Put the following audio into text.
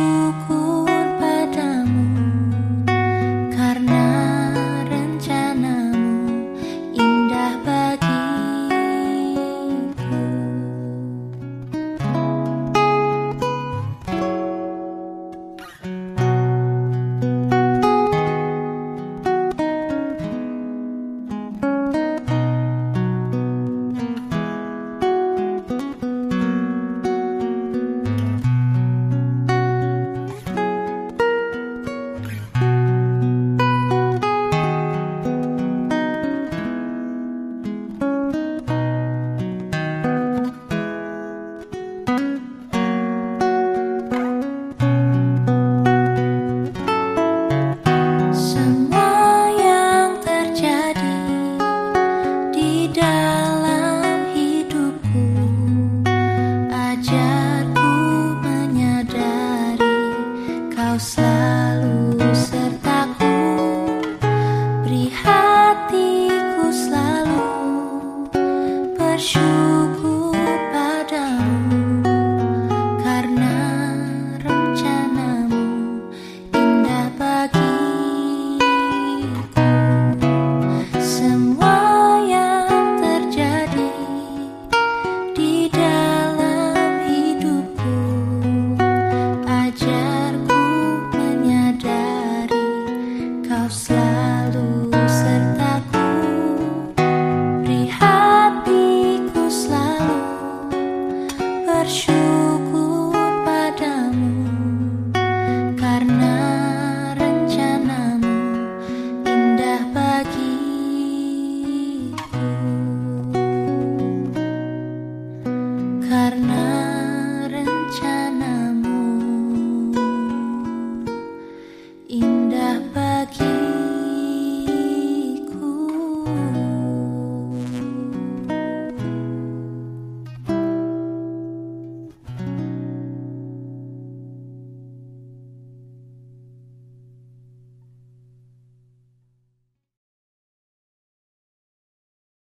不过 selalu sertaku. Beri hatiku selalu. Bersyukur. karena